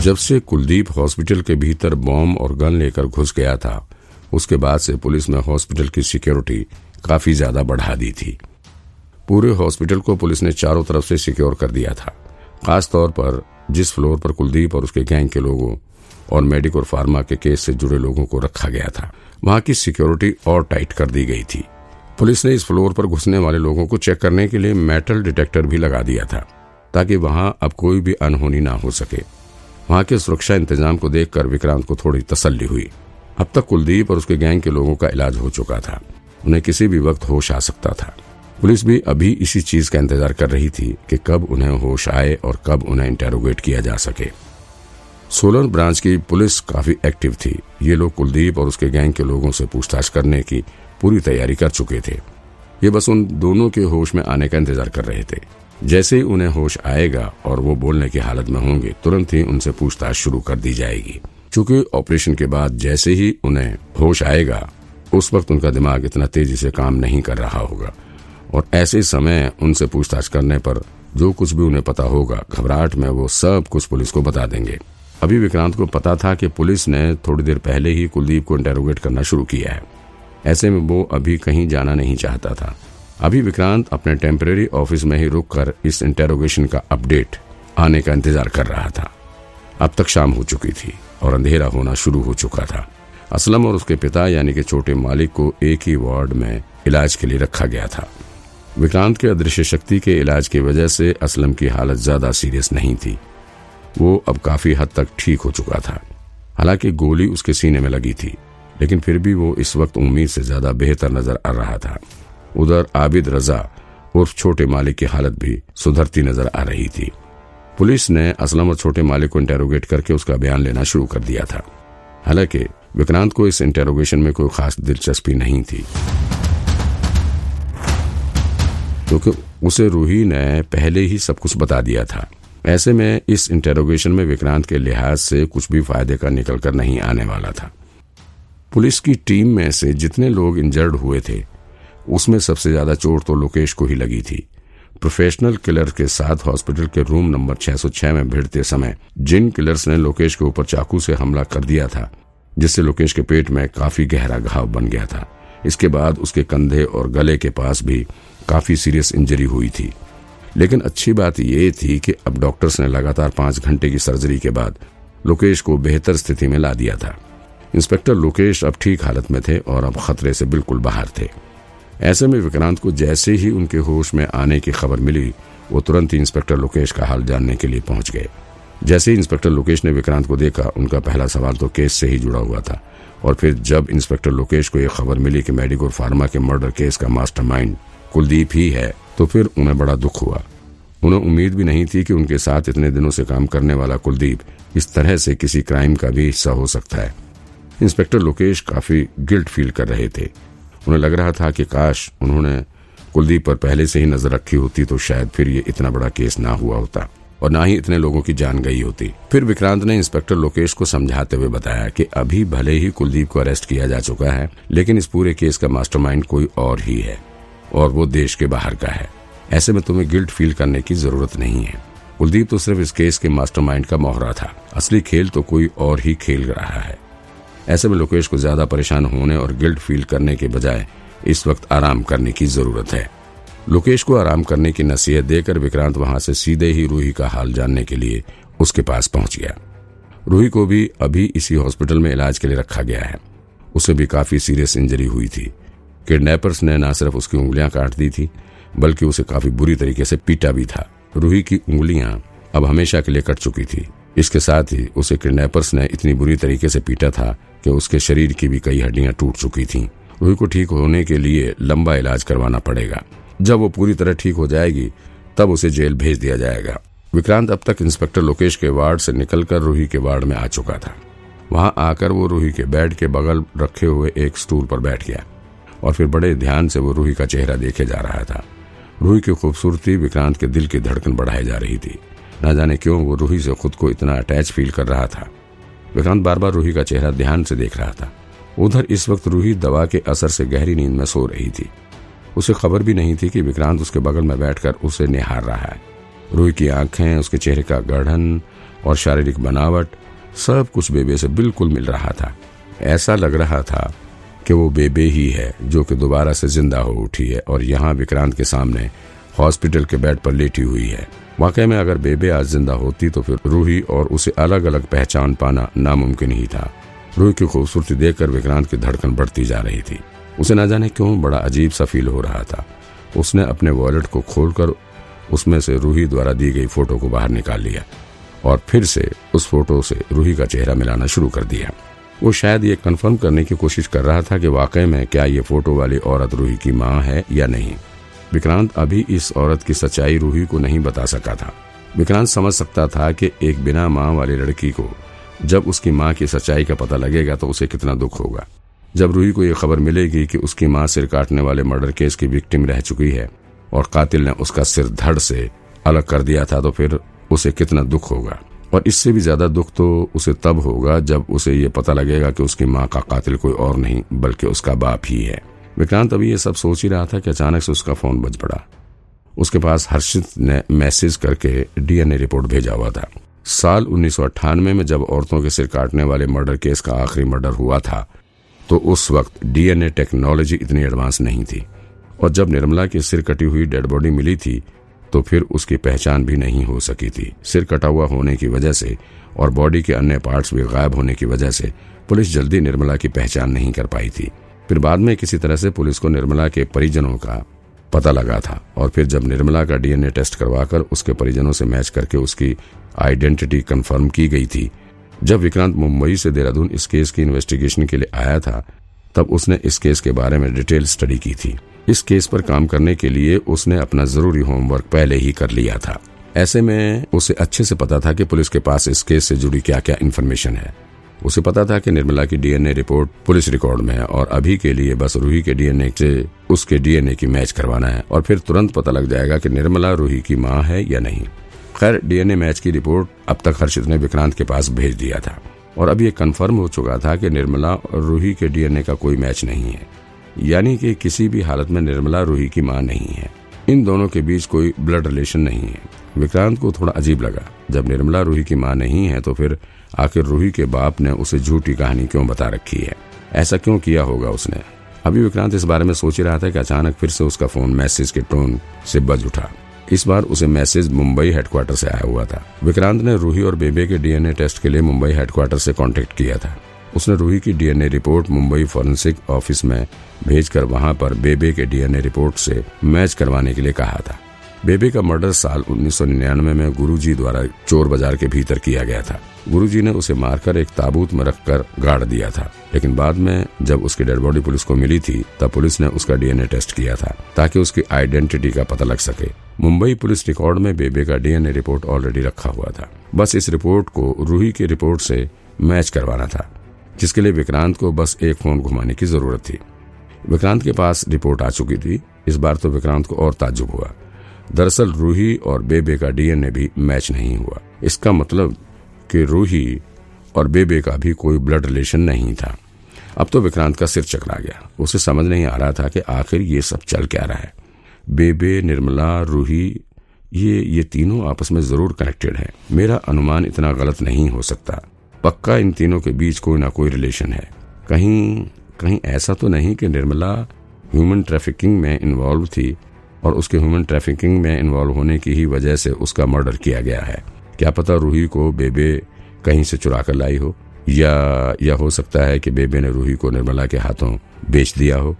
जब से कुलदीप हॉस्पिटल के भीतर बॉम्ब और गन लेकर घुस गया था, उसके बाद से पुलिस ने हॉस्पिटल की सिक्योरिटी काफ़ी ज़्यादा बढ़ा दी थी। पूरे हॉस्पिटल को पुलिस ने चारों तरफ़ से सिक्योर कर दिया था खास तौर पर जिस फ्लोर पर कुलदीप और उसके गैंग के लोगों और मेडिक और फार्मा के केस से जुड़े लोगों को रखा गया था, वहाँ की सिक्योरिटी और टाइट कर दी गई थी। पुलिस ने इस फ्लोर पर घुसने वाले लोगों को चेक करने के लिए मेटल डिटेक्टर भी लगा दिया था, ताकि वहाँ अब कोई भी अनहोनी ना हो सके। वहाँ के सुरक्षा इंतज़ाम को देखकर विक्रांत को थोड़ी तसल्ली हुई। अब तक कुलदीप और उसके गैंग के लोगों का इलाज हो चुका था। उन्हें किसी भी वक्त होश आ सकता था। पुलिस भी अभी इसी चीज़ का इंतज़ार कर रही थी कि कब उन्हें होश आए और कब उन्हें इंटेरोगेट किया जा सके। सोलन ब्रांच की पुलिस काफ़ी एक्टिव थी। ये लोग कुलदीप और उसके गैंग के लोगों से पूछताछ करने की पूरी तैयारी कर चुके थे। ये बस उन दोनों के होश में आने का इंतज़ार कर रहे थे। जैसे ही उन्हें होश आएगा और वो बोलने की हालत में होंगे, तुरंत ही उनसे पूछताछ शुरू कर दी जाएगी। क्योंकि ऑपरेशन के बाद जैसे ही उन्हें होश आएगा, उस वक्त उनका दिमाग इतना तेज़ी से काम नहीं कर रहा होगा। और ऐसे समय उनसे पूछताछ करने पर जो कुछ भी उन्हें पता होगा, घबराहट में वो सब कुछ पुलिस को बता देंगे। अभी विक्रांत को पता था कि पुलिस ने थोड़ी देर पहले ही कुलदीप को इंटेरोगेट करना शुरू किया है। ऐसे में वो अभी कहीं जाना नहीं चाहता था। अभी विक्रांत अपने टेम्परेरी ऑफ़िस में ही रुककर इस इंटेरोगेशन का अपडेट आने का इंतज़ार कर रहा था। अब तक शाम हो चुकी थी और अंधेरा होना शुरू हो चुका था। असलम और उसके पिता यानी के छोटे मालिक को एक ही वार्ड में इलाज के लिए रखा गया था। विक्रांत के अदृश्य शक्ति के इलाज की वजह से असलम की हालत ज़्यादा सीरियस नहीं थी। वो अब काफ़ी हद तक ठीक हो चुका था। हालाँकि गोली उसके सीने में लगी थी। लेकिन फिर भी वो इस वक्त उम्मीद से ज़्यादा बेहतर नज़र आ रहा था। उधर आबिद रजा उर्फ़ छोटे मालिक की हालत भी सुधरती नज़र आ रही थी। पुलिस ने असलम और छोटे मालिक को इंटेरोगेट करके उसका बयान लेना शुरू कर दिया था। हालाँकि विक्रांत को इस इंटेरोगेशन में कोई खास दिलचस्पी नहीं थी। क्योंकि उसे रूही ने पहले ही सब कुछ बता दिया था। ऐसे में इस इंटेरोगेशन में विक्रांत के लिहाज से कुछ भी फ़ायदे का निकलकर नहीं आने वाला था। पुलिस की टीम में से जितने लोग इंजर्ड हुए थे, उसमें सबसे ज़्यादा चोट तो लोकेश को ही लगी थी। प्रोफेशनल किलर के साथ हॉस्पिटल के रूम नंबर 606 में भिड़ते समय जिन किलर्स ने लोकेश के ऊपर चाकू से हमला कर दिया था, जिससे लोकेश के पेट में काफ़ी गहरा घाव बन गया था। इसके बाद उसके कंधे और गले के पास भी काफ़ी सीरियस इंजरी हुई थी। लेकिन अच्छी बात यह थी कि अब डॉक्टर्स ने लगातार पाँच घंटे की सर्जरी के बाद लोकेश को बेहतर स्थिति में ला दिया था। इंस्पेक्टर लोकेश अब ठीक हालत में थे और अब खतरे से बिल्कुल बाहर थे। ऐसे में विक्रांत को जैसे ही उनके होश में आने की खबर मिली, वो तुरंत ही इंस्पेक्टर लोकेश का हाल जानने के लिए पहुँच गए। जैसे ही इंस्पेक्टर लोकेश ने विक्रांत को देखा, उनका पहला सवाल तो केस से ही जुड़ा हुआ था। और फिर जब इंस्पेक्टर लोकेश को यह खबर मिली कि मेडिकोर फार्मा के मर्डर केस का मास्टरमाइंड कुलदीप ही है तो फिर उन्हें बड़ा दुख हुआ। उन्हें उम्मीद भी नहीं थी कि उनके साथ इतने दिनों से काम करने वाला कुलदीप इस तरह से किसी क्राइम का भी हिस्सा हो सकता है। इंस्पेक्टर लोकेश काफ़ी गिल्ट फील कर रहे थे। उन्हें लग रहा था कि काश उन्होंने कुलदीप पर पहले से ही नज़र रखी होती तो शायद फिर ये इतना बड़ा केस ना हुआ होता और ना ही इतने लोगों की जान गई होती। फिर विक्रांत ने इंस्पेक्टर लोकेश को समझाते हुए बताया कि अभी भले ही कुलदीप को अरेस्ट किया जा चुका है, लेकिन इस पूरे केस का मास्टरमाइंड कोई और ही है और वो देश के बाहर का है। ऐसे में तुम्हें गिल्ट फील करने की ज़रूरत नहीं है। कुलदीप तो सिर्फ़ इस केस के मास्टरमाइंड का मोहरा था। असली खेल तो कोई और ही खेल रहा है। ऐसे में लोकेश को ज़्यादा परेशान होने और गिल्ट फील करने के बजाय इस वक्त आराम करने की ज़रूरत है। लोकेश को आराम करने की नसीहत देकर विक्रांत वहाँ से सीधे ही रूही का हाल जानने के लिए उसके पास पहुँच गया। रूही को भी अभी इसी हॉस्पिटल में इलाज के लिए रखा गया है। उसे भी काफ़ी सीरियस इंजरी हुई थी। किडनैपर्स ने न सिर्फ़ उसकी उंगलियाँ काट दी थी, बल्कि उसे काफ़ी बुरी तरीके से पीटा भी था। रूही की उंगलियाँ अब हमेशा के लिए कट चुकी थी। इसके साथ ही उसे किडनैपर्स ने इतनी बुरी तरीके से पीटा था कि उसके शरीर की भी कई हड्डियाँ टूट चुकी थीं। रूही को ठीक होने के लिए लंबा इलाज करवाना पड़ेगा। जब वो पूरी तरह ठीक हो जाएगी, तब उसे जेल भेज दिया जाएगा। विक्रांत अब तक इंस्पेक्टर लोकेश के वार्ड से निकलकर रूही के वार्ड में आ चुका था। वहाँ आकर वो रूही के बेड के बगल रखे हुए एक स्टूल पर बैठ गया और फिर बड़े ध्यान से वो रूही का चेहरा देखे जा रहा था। रूही की खूबसूरती विक्रांत के दिल की धड़कन बढ़ाई जा रही थी। न जाने क्यों वो रूही से खुद को इतना अटैच फील कर रहा था। विक्रांत बार बार रूही का चेहरा ध्यान से देख रहा था। उधर इस वक्त रूही दवा के असर से गहरी नींद में सो रही थी। उसे खबर भी नहीं थी कि विक्रांत उसके बगल में बैठकर उसे निहार रहा है। रूही की आँखें, उसके चेहरे का गढ़न और शारीरिक बनावट, सब कुछ बेबे से बिल्कुल मिल रहा था। ऐसा लग रहा था कि वो बेबे ही है, जो कि दोबारा से ज़िंदा हो उठी है और यहाँ विक्रांत के सामने हॉस्पिटल के बेड पर लेटी हुई है। वाकई में अगर बेबे आज ज़िंदा होती तो फिर रूही और उसे अलग अलग पहचान पाना नामुमकिन ही था। रूही की खूबसूरती देखकर विक्रांत की धड़कन बढ़ती जा रही थी। उसे न जाने क्यों बड़ा अजीब सा फील हो रहा था। उसने अपने वॉलेट को खोलकर उसमें से रूही द्वारा दी गई फ़ोटो को बाहर निकाल लिया और फिर से उस फ़ोटो से रूही का चेहरा मिलाना शुरू कर दिया। वो शायद ये कंफर्म करने की कोशिश कर रहा था कि वाकई में क्या ये फ़ोटो वाली औरत रूही की माँ है या नहीं। विक्रांत अभी इस औरत की सच्चाई रूही को नहीं बता सका था। विक्रांत समझ सकता था कि एक बिना माँ वाली लड़की को जब उसकी माँ की सच्चाई का पता लगेगा तो उसे कितना दुख होगा। जब रूही को यह खबर मिलेगी कि उसकी माँ सिर काटने वाले मर्डर केस की विक्टिम रह चुकी है और कातिल ने उसका सिर धड़ से अलग कर दिया था तो फिर उसे कितना दुख होगा। और इससे भी ज़्यादा दुख तो उसे तब होगा जब उसे ये पता लगेगा कि उसकी माँ का कातिल कोई और नहीं, बल्कि उसका बाप ही है। विक्रांत अभी ये सब सोच ही रहा था कि अचानक से उसका फ़ोन बज पड़ा। उसके पास हर्षित ने मैसेज करके डीएनए रिपोर्ट भेजा हुआ था। साल उन्नीस सौ अट्ठानवे में जब औरतों के सिर काटने वाले मर्डर केस का आखिरी मर्डर हुआ था तो उस वक्त डीएनए टेक्नोलॉजी इतनी एडवांस नहीं थी। और जब निर्मला की सिर कटी हुई डेड बॉडी मिली थी तो फिर उसकी पहचान भी नहीं हो सकी थी। सिर कटा हुआ होने की वजह से और बॉडी के अन्य पार्ट्स भी गायब होने की वजह से पुलिस जल्दी निर्मला की पहचान नहीं कर पाई थी। फिर बाद में किसी तरह से पुलिस को निर्मला के परिजनों का पता लगा था और फिर जब निर्मला का डीएनए टेस्ट करवाकर उसके परिजनों से मैच करके उसकी आइडेंटिटी कंफर्म की गई थी, जब विक्रांत मुंबई से देहरादून इस केस की इन्वेस्टिगेशन के लिए आया था, तब उसने इस केस के बारे में डिटेल स्टडी की थी। इस केस पर काम करने के लिए उसने अपना ज़रूरी होमवर्क पहले ही कर लिया था। ऐसे में उसे अच्छे से पता था कि पुलिस के पास इस केस से जुड़ी क्या क्या इन्फॉर्मेशन है। उसे पता था कि निर्मला की डीएनए रिपोर्ट पुलिस रिकॉर्ड में है और अभी के लिए बस रूही के डीएनए से उसके डीएनए की मैच करवाना है और फिर तुरंत पता लग जाएगा कि निर्मला रूही की माँ है या नहीं। खैर, डीएनए मैच की रिपोर्ट अब तक हर्षित ने विक्रांत के पास भेज दिया था और अब ये कंफर्म हो चुका था कि निर्मला और रूही के डीएनए का कोई मैच नहीं है। यानी कि किसी भी हालत में निर्मला रूही की माँ नहीं है। इन दोनों के बीच कोई ब्लड रिलेशन नहीं है। विक्रांत को थोड़ा अजीब लगा। जब निर्मला रूही की माँ नहीं है तो फिर आखिर रूही के बाप ने उसे झूठी कहानी क्यों बता रखी है? ऐसा क्यों किया होगा उसने? अभी विक्रांत इस बारे में सोच ही रहा था कि अचानक फिर से उसका फ़ोन मैसेज के टोन से बज उठा। इस बार उसे मैसेज मुंबई हेडक्वार्टर से आया हुआ था। विक्रांत ने रूही और बेबे के डीएनए टेस्ट के लिए मुंबई हेडक्वार्टर से कांटेक्ट किया था। उसने रूही की DNA report Mumbai forensic office में भेजकर वहाँ पर बेबे के डीएनए रिपोर्ट से मैच करवाने के लिए कहा था। बेबे का मर्डर साल 1999 में गुरुजी द्वारा चोर बाज़ार के भीतर किया गया था। गुरुजी ने उसे मारकर एक ताबूत में रखकर गाड़ दिया था। लेकिन बाद में जब उसकी डेड बॉडी पुलिस को मिली थी, तब पुलिस ने उसका डीएनए टेस्ट किया था, ताकि उसकी आइडेंटिटी का पता लग सके। मुंबई पुलिस रिकॉर्ड में बेबे का डीएनए रिपोर्ट ऑलरेडी रखा हुआ था। बस इस रिपोर्ट को रूही की रिपोर्ट से मैच करवाना था, जिसके लिए विक्रांत को बस एक फ़ोन घुमाने की ज़रूरत थी। विक्रांत के पास रिपोर्ट आ चुकी थी। इस बार तो विक्रांत को और ताजुब हुआ। दरअसल रूही और बेबे का डीएनए भी मैच नहीं हुआ। इसका मतलब कि रूही और बेबे का भी कोई ब्लड रिलेशन नहीं था। अब तो विक्रांत का सिर चकरा गया। उसे समझ नहीं आ रहा था कि आखिर ये सब चल क्या रहा है। बेबे, निर्मला, रूही, ये ये तीनों आपस में ज़रूर कनेक्टेड हैं। मेरा अनुमान इतना गलत नहीं हो सकता। पक्का इन तीनों के बीच कोई ना कोई रिलेशन है। कहीं कहीं ऐसा तो नहीं कि निर्मला ह्यूमन ट्रैफिकिंग में इन्वॉल्व थी। और उसके ह्यूमन ट्रैफिकिंग में इन्वॉल्व होने की ही वजह से उसका मर्डर किया गया है। क्या पता रूही को बेबे कहीं से चुरा कर लाई हो, या या हो सकता है कि बेबे ने रूही को निर्मला के हाथों बेच दिया हो।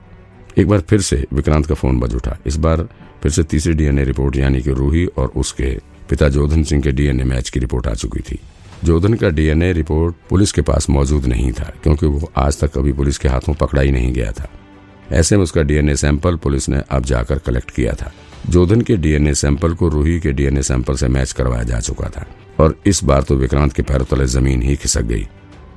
एक बार फिर से विक्रांत का फ़ोन बज उठा। इस बार फिर से तीसरी डीएनए रिपोर्ट यानी कि रूही और उसके पिता जोधन सिंह के डीएनए मैच की रिपोर्ट आ चुकी थी। जोधन का डीएनए रिपोर्ट पुलिस के पास मौजूद नहीं था, क्योंकि वो आज तक कभी पुलिस के हाथों पकड़ा ही नहीं गया था। ऐसे में उसका डीएनए सैंपल पुलिस ने अब जाकर कलेक्ट किया था। जोधन के डीएनए सैंपल को रूही के डीएनए सैंपल से मैच करवाया जा चुका था। और इस बार तो विक्रांत के पैरों तले ज़मीन ही खिसक गई।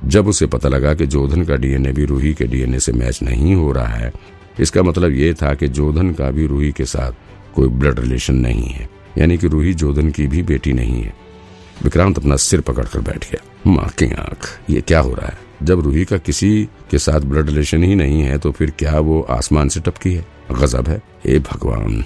जब उसे पता लगा कि जोधन का डीएनए भी रूही के डीएनए से मैच नहीं हो रहा है, इसका मतलब ये था कि जोधन का भी रूही के साथ कोई ब्लड रिलेशन नहीं है। यानी कि रूही जोधन की भी बेटी नहीं है। विक्रांत अपना सिर पकड़कर बैठ गया। माँ की आँख, ये क्या हो रहा है? जब रूही का किसी के साथ ब्लड रिलेशन ही नहीं है तो फिर क्या वो आसमान से टपकी है? गजब है। हे भगवान।